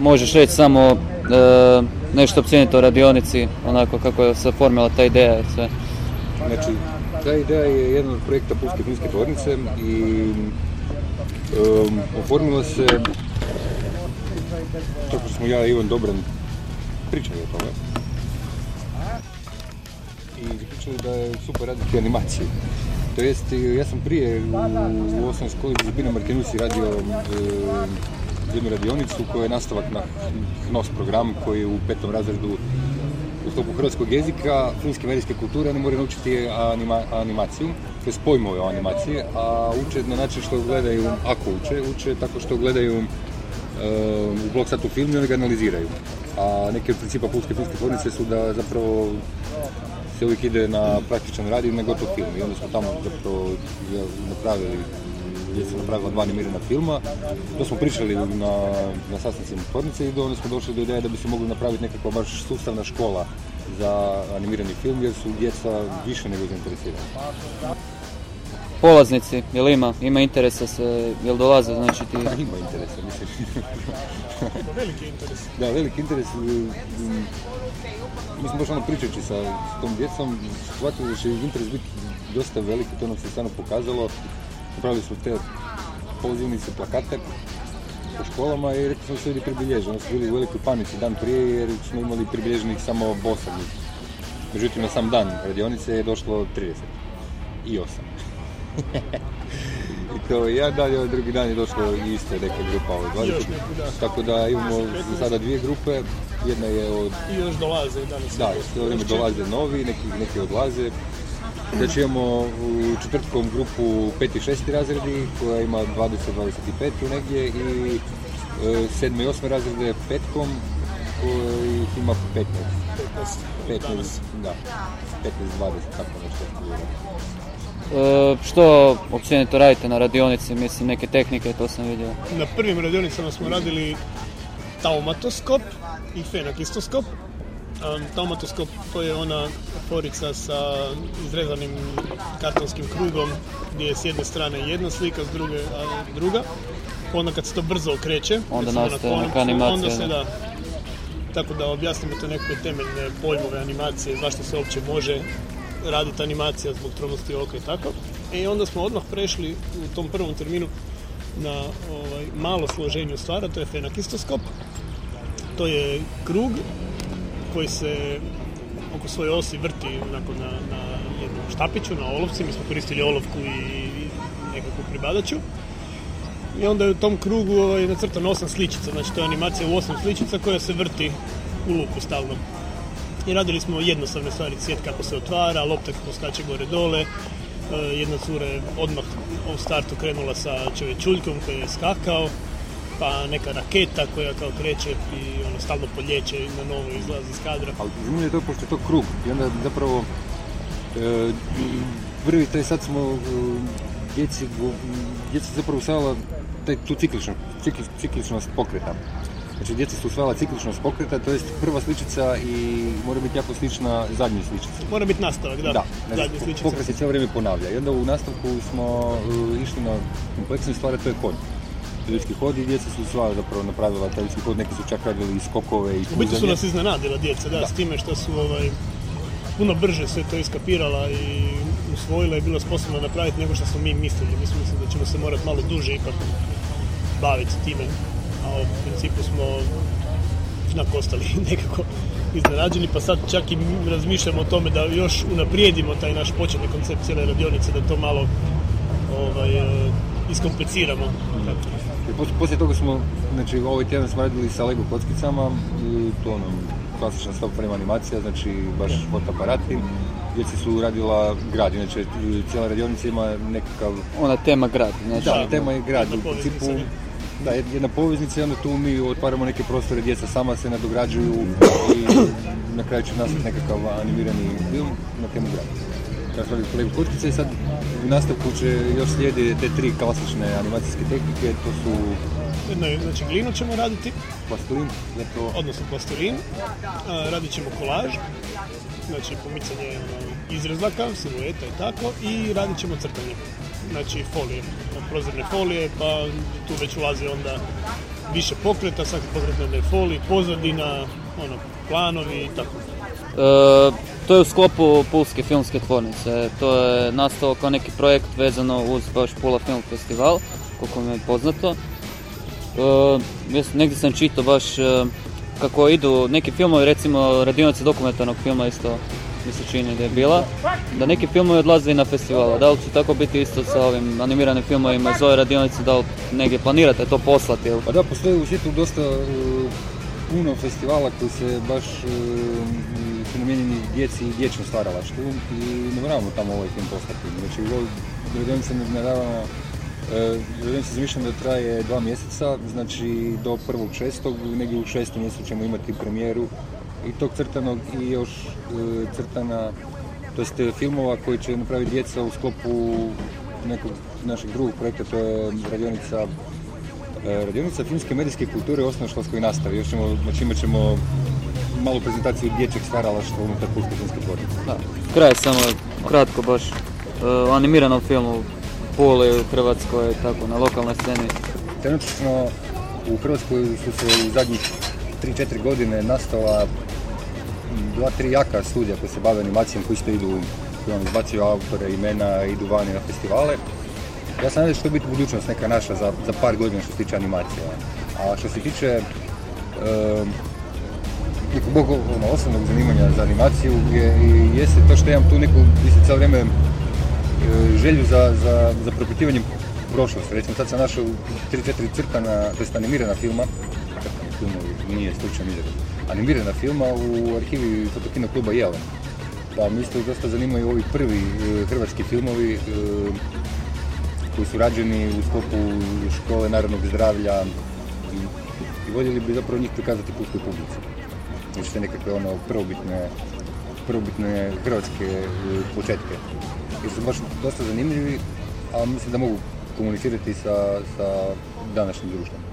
možeš reći samo e, nešto općenito o radionici, onako kako se formila ta ideja i sve. Znači, ta ideja je jedan od projekta Pulske filmske tvornice i um, oformila se tako smo ja i Ivan Dobran pričali o tome i zaključili da je super raditi animaciju. To jest, ja sam prije u, u osnovnoj školi Zubina Martinusi radio e, jednu radionicu koja je nastavak na HNOS program koji je u petom razredu u sklopu hrvatskog jezika, filmske medijske kulture, oni moraju naučiti anima, animaciju, to je pojmove o animaciji, a uče na način što gledaju, ako uče, uče tako što gledaju uh, u blok satu film i oni ga analiziraju. A neki od principa pulske filmske tvornice su da zapravo se uvijek ide na praktičan rad i na gotov film. I onda smo tamo zapravo napravili gdje se napravila dva animirana filma. To smo pričali na, na sastancima tvornice i onda smo došli do ideje da bi se mogli napraviti nekakva baš sustavna škola za animirani film jer su djeca više nego zainteresirani. Polaznici, jel ima? Ima interesa se, jel dolaze, znači ti... Pa ima interesa, mislim. veliki interes. Da, veliki interes. Mi smo baš ono pričajući sa tom djecom, shvatili da će interes biti dosta veliki, to nam se stvarno pokazalo. Napravili smo te pozivnice, plakate po školama i rekli smo se ljudi pribilježeni. Oni su bili u velikoj panici dan prije jer smo imali pribilježenih samo bosadnih. Međutim, na sam dan radionice je došlo 30 i 8. I to ja dalje, ovaj drugi dan je došlo isto neka grupa od 20. Tako da imamo sada dvije grupe, jedna je od... I još dolaze danas. Da, sve vrijeme dolaze novi, neki, neki odlaze. Znači imamo u četvrtkom grupu 5. i 6. razredi koja ima 20-25 negdje i e, 7. i 8. razrede petkom koji ima 15. 15, 15 da, 15-20, tako nešto. E, što općenito radite na radionici, mislim neke tehnike, to sam vidio. Na prvim radionicama smo radili taumatoskop i fenakistoskop. Um, taumatoskop to je ona forica sa izrezanim kartonskim krugom gdje je s jedne strane jedna slika, s druge a druga. Onda kad se to brzo okreće, Onda nastaje konopcu, neka animacija, onda se da. Tako da objasnimo te neke temeljne pojmove animacije, zašto se uopće može raditi animacija zbog tromnosti oka i tako. I onda smo odmah prešli u tom prvom terminu na ovaj, malo složenju stvara, to je fenakistoskop. To je krug koji se oko svoje osi vrti onako na, na jednom štapiću, na olovci. Mi smo koristili olovku i nekakvu pribadaču. I onda je u tom krugu ovaj, nacrtano osam sličica, znači to je animacija u osam sličica koja se vrti u luku stalno. I radili smo jednostavne stvari, cvijet kako se otvara, lopta kako skače gore dole, E, jedna cura je odmah u startu krenula sa čovječuljkom koji je skakao, pa neka raketa koja kao kreće i ono stalno poljeće i na novo izlazi iz kadra. Ali zanimljivo je to pošto je to krug i onda zapravo e, prvi taj sad smo e, djeci, djeca zapravo usvajala taj, tu cikličnu, cikli, cikličnost pokreta. Znači djeca su usvajala cikličnost pokreta, to jest prva sličica i mora biti jako slična zadnjoj sličici. Mora biti nastavak, da. Da, znači, sličice. pokret se cijelo vrijeme ponavlja. I onda u nastavku smo uh, išli na kompleksne stvari, to je hod. Ljudski hod i djeca su sva zapravo napravila taj ljudski hod, neki su čak radili i skokove i U biti su nas iznenadila djeca, da, Da. s time što su ovaj, puno brže sve to iskapirala i usvojila i bila sposobna napraviti nego što smo mi mislili. Mi smo mislili da ćemo se morati malo duže ipak baviti time, a u principu smo onako ostali nekako iznenađeni, pa sad čak i mi razmišljamo o tome da još unaprijedimo taj naš početni koncept cijele radionice, da to malo ovaj, eh, iskompliciramo. Poslije toga smo, znači ovaj tjedan smo radili sa Lego kockicama, i to ono, klasična stop frame animacija, znači baš fotoaparati. Djeci su radila grad, inače cijela radionica ima nekakav, Ona tema grad, znači. da, tema je grad, u principu, da, jedna poveznica i onda tu mi otvaramo neke prostore, djeca sama se nadograđuju i na kraju će nastati nekakav animirani film na temu grada. Radili Lego kockice i sad u nastavku će još slijedi te tri klasične animacijske tehnike, to su Jedno je, znači glinu ćemo raditi, plastilin, zapravo odnosno plastelin, a, radit ćemo kolaž, znači pomicanje ono, izrezaka, silueta i tako, i radit ćemo crtanje, znači folije, prozirne folije, pa tu već ulazi onda više pokreta, svaki pokret defoli, pozadina, ono, planovi i tako. E, to je u sklopu Pulske filmske tvornice. To je nastalo kao neki projekt vezano uz baš Pula Film Festival, koliko mi je poznato. E, negdje sam čitao baš e, kako idu neki filmovi, recimo radionice dokumentarnog filma isto mi se čini da je bila, da neki filmovi odlaze i na festivala. Da li će tako biti isto sa ovim animiranim filmovima iz ove radionice, da li negdje planirate to poslati? Pa da, postoji u svijetu dosta puno festivala koji se baš namijenjeni djeci i dječjem stvaralaštvu i ne moramo tamo ovaj film poslati. Znači, radionica ne naravno Radionica zamišljam da traje dva mjeseca, znači do prvog šestog, negdje u šestom mjesecu ćemo imati premijeru i tog crtanog i još e, crtana, to jest e, filmova koji će napraviti djeca u sklopu nekog našeg drugog projekta, to je radionica e, radionica filmske medijske kulture u osnovnoškolskoj nastavi. Još ćemo, znači imat ćemo malu prezentaciju dječjeg stvaralaštva unutar Pulske filmske tvornice. Kraj samo kratko baš uh, animiranom filmu Puli u Hrvatskoj, tako na lokalnoj sceni. Trenutno u Hrvatskoj su se u zadnjih 3-4 godine nastala dva, tri jaka studija koji se bave animacijom, koji isto idu, koji vam izbacuju autore, imena, idu vani na festivale. Ja sam nadam da će biti budućnost neka naša za, za par godina što se tiče animacije. A što se tiče uh, nekog ono, osnovnog zanimanja za animaciju je, jeste to što imam tu neku, mislim, cijelo vrijeme e, želju za, za, za propitivanjem prošlosti. Recimo sad sam našao 3-4 crtana, to animirana filma, filmovi, nije slučan izraz, animirana filma u arhivi fotokino kluba Jelen. Pa mi isto dosta zanimaju ovi prvi e, hrvatski filmovi e, koji su rađeni u sklopu škole narodnog zdravlja i, i voljeli bi zapravo njih prikazati pustoj publici. Znači te nekakve ono prvobitne, prvobitne hrvatske e, početke. Jer su baš dosta zanimljivi, a mislim da mogu komunicirati sa, sa današnjim društvom.